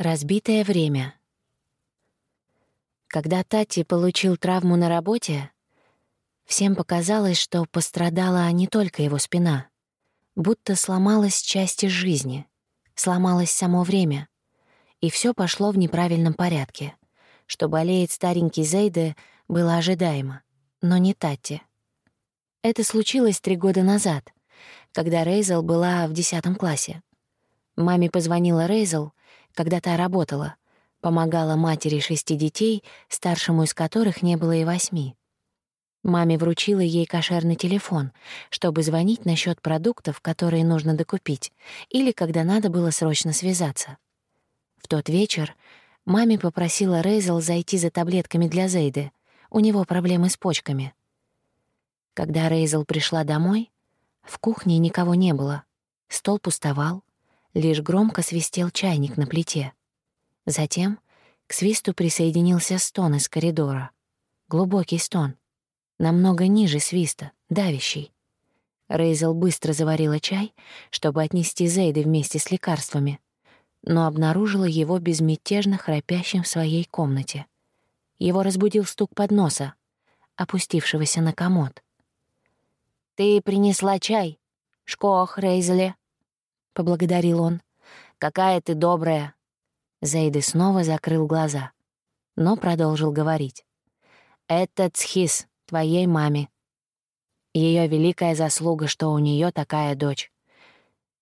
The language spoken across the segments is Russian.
Разбитое время. Когда Тати получил травму на работе, всем показалось, что пострадала не только его спина, будто сломалась часть из жизни, сломалось само время, и все пошло в неправильном порядке. Что болеет старенький Зейде, было ожидаемо, но не Тати. Это случилось три года назад, когда Рейзел была в десятом классе. Маме позвонила Рейзел — когда та работала, помогала матери шести детей, старшему из которых не было и восьми. Маме вручила ей кошерный телефон, чтобы звонить насчет продуктов, которые нужно докупить, или когда надо было срочно связаться. В тот вечер маме попросила Рейзел зайти за таблетками для Зейды. У него проблемы с почками. Когда Рейзел пришла домой, в кухне никого не было. Стол пустовал, Лишь громко свистел чайник на плите. Затем к свисту присоединился стон из коридора. Глубокий стон. Намного ниже свиста, давящий. Рейзел быстро заварила чай, чтобы отнести Зейды вместе с лекарствами, но обнаружила его безмятежно храпящим в своей комнате. Его разбудил стук подноса, опустившегося на комод. «Ты принесла чай? Шкох, Рейзеле?» — поблагодарил он. «Какая ты добрая!» Зейды снова закрыл глаза, но продолжил говорить. «Это Цхис, твоей маме. Ее великая заслуга, что у нее такая дочь.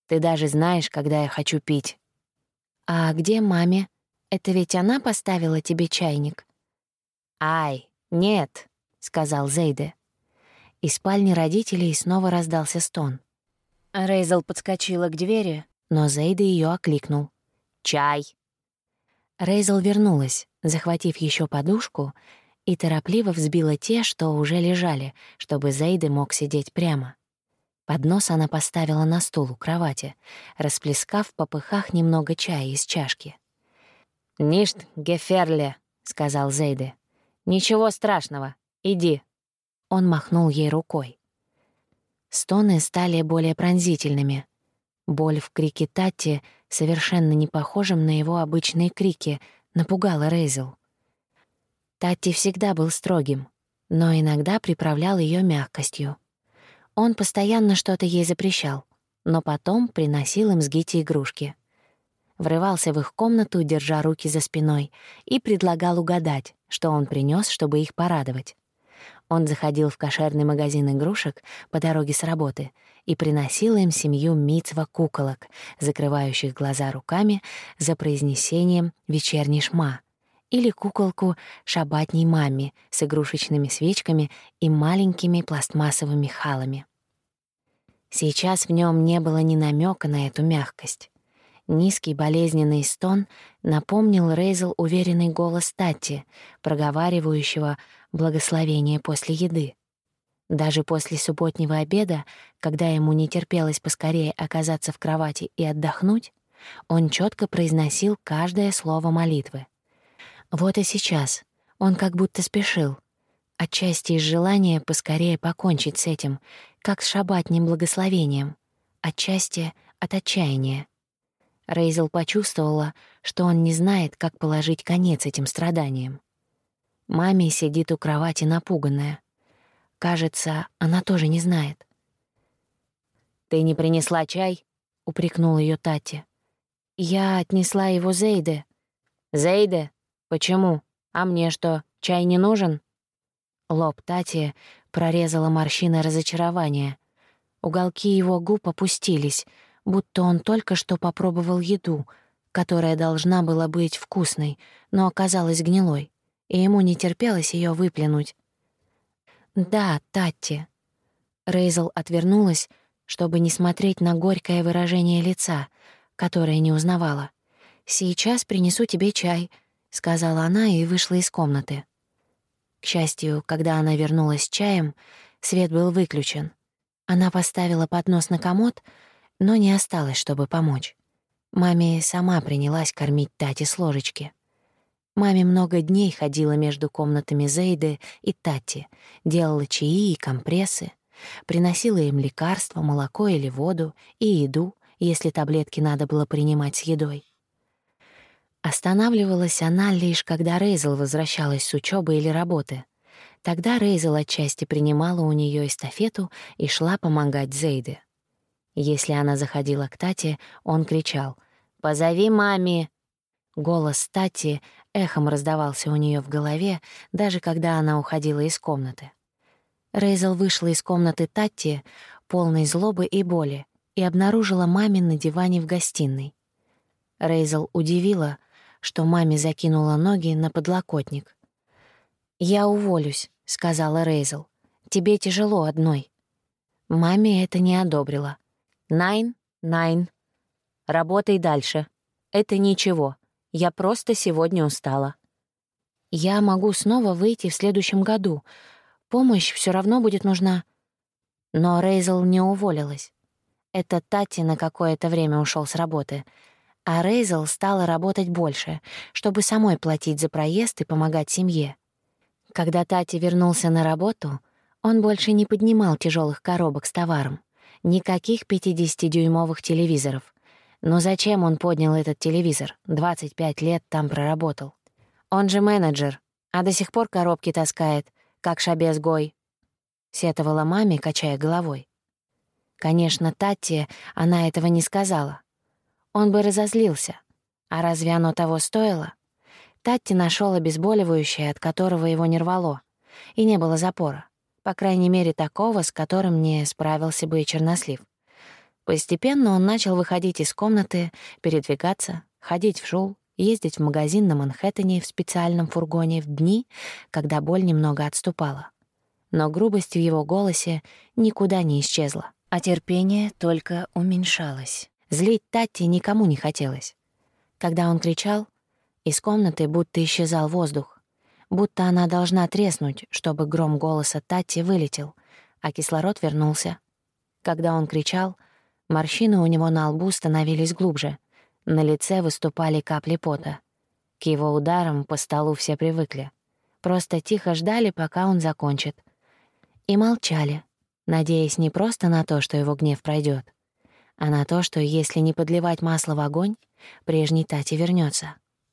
Ты даже знаешь, когда я хочу пить». «А где маме? Это ведь она поставила тебе чайник?» «Ай, нет», — сказал Зейде. Из спальни родителей снова раздался стон. Рейзел подскочила к двери, но Зейда ее окликнул. «Чай!» Рейзел вернулась, захватив еще подушку, и торопливо взбила те, что уже лежали, чтобы Зейда мог сидеть прямо. Поднос она поставила на стул у кровати, расплескав в попыхах немного чая из чашки. «Ништ, Геферле», — сказал Зейде. «Ничего страшного, иди». Он махнул ей рукой. Стоны стали более пронзительными. Боль в крике Тати, совершенно не похожим на его обычные крики, напугала Рейзел. Тати всегда был строгим, но иногда приправлял ее мягкостью. Он постоянно что-то ей запрещал, но потом приносил им с Гити игрушки. Врывался в их комнату, держа руки за спиной, и предлагал угадать, что он принес, чтобы их порадовать. Он заходил в кошерный магазин игрушек по дороге с работы и приносил им семью мицва куколок, закрывающих глаза руками за произнесением «вечерний шма», или куколку шабатней маме с игрушечными свечками и маленькими пластмассовыми халами. Сейчас в нем не было ни намека на эту мягкость. Низкий болезненный стон напомнил Рейзел уверенный голос Тати, проговаривающего благословение после еды. Даже после субботнего обеда, когда ему не терпелось поскорее оказаться в кровати и отдохнуть, он четко произносил каждое слово молитвы. Вот и сейчас он как будто спешил, отчасти из желания поскорее покончить с этим, как с шабатним благословением, отчасти от отчаяния. Рейзел почувствовала, что он не знает, как положить конец этим страданиям. Маме сидит у кровати напуганная. Кажется, она тоже не знает. «Ты не принесла чай?» — упрекнул ее Тати. «Я отнесла его Зейде». «Зейде? Почему? А мне что, чай не нужен?» Лоб Тати прорезала морщина разочарования. Уголки его губ опустились — будто он только что попробовал еду, которая должна была быть вкусной, но оказалась гнилой, и ему не терпелось ее выплюнуть. «Да, Татти». Рейзел отвернулась, чтобы не смотреть на горькое выражение лица, которое не узнавала. «Сейчас принесу тебе чай», — сказала она и вышла из комнаты. К счастью, когда она вернулась с чаем, свет был выключен. Она поставила поднос на комод — но не осталось, чтобы помочь. Маме сама принялась кормить Тати с ложечки. Маме много дней ходила между комнатами Зейды и Тати, делала чаи и компрессы, приносила им лекарства, молоко или воду и еду, если таблетки надо было принимать с едой. Останавливалась она лишь, когда Рейзел возвращалась с учебы или работы. Тогда Рейзел отчасти принимала у нее эстафету и шла помогать Зейде. Если она заходила к Тате, он кричал «Позови маме!». Голос Тати эхом раздавался у нее в голове, даже когда она уходила из комнаты. Рейзел вышла из комнаты Татти, полной злобы и боли, и обнаружила мамин на диване в гостиной. Рейзел удивила, что маме закинула ноги на подлокотник. «Я уволюсь», — сказала Рейзел. «Тебе тяжело одной». Маме это не одобрила. «Найн, Найн. Работай дальше. Это ничего. Я просто сегодня устала». «Я могу снова выйти в следующем году. Помощь все равно будет нужна». Но Рейзел не уволилась. Это Тати на какое-то время ушел с работы — а Рейзел стала работать больше, чтобы самой платить за проезд и помогать семье. Когда Тати вернулся на работу, он больше не поднимал тяжелых коробок с товаром. Никаких 50-дюймовых телевизоров. Но зачем он поднял этот телевизор? 25 лет там проработал. Он же менеджер, а до сих пор коробки таскает, как шабез Гой. Сетовала маме, качая головой. Конечно, Татти она этого не сказала он бы разозлился. А разве оно того стоило? Татти нашел обезболивающее, от которого его не рвало, и не было запора. По крайней мере, такого, с которым не справился бы и чернослив. Постепенно он начал выходить из комнаты, передвигаться, ходить в шул, ездить в магазин на Манхэттене в специальном фургоне в дни, когда боль немного отступала. Но грубость в его голосе никуда не исчезла, а терпение только уменьшалось. Злить Татти никому не хотелось. Когда он кричал, из комнаты будто исчезал воздух, будто она должна треснуть, чтобы гром голоса Татти вылетел, а кислород вернулся. Когда он кричал, морщины у него на лбу становились глубже, на лице выступали капли пота. К его ударам по столу все привыкли. Просто тихо ждали, пока он закончит. И молчали, надеясь не просто на то, что его гнев пройдет, а на то, что если не подливать масло в огонь, прежний Тати вернется.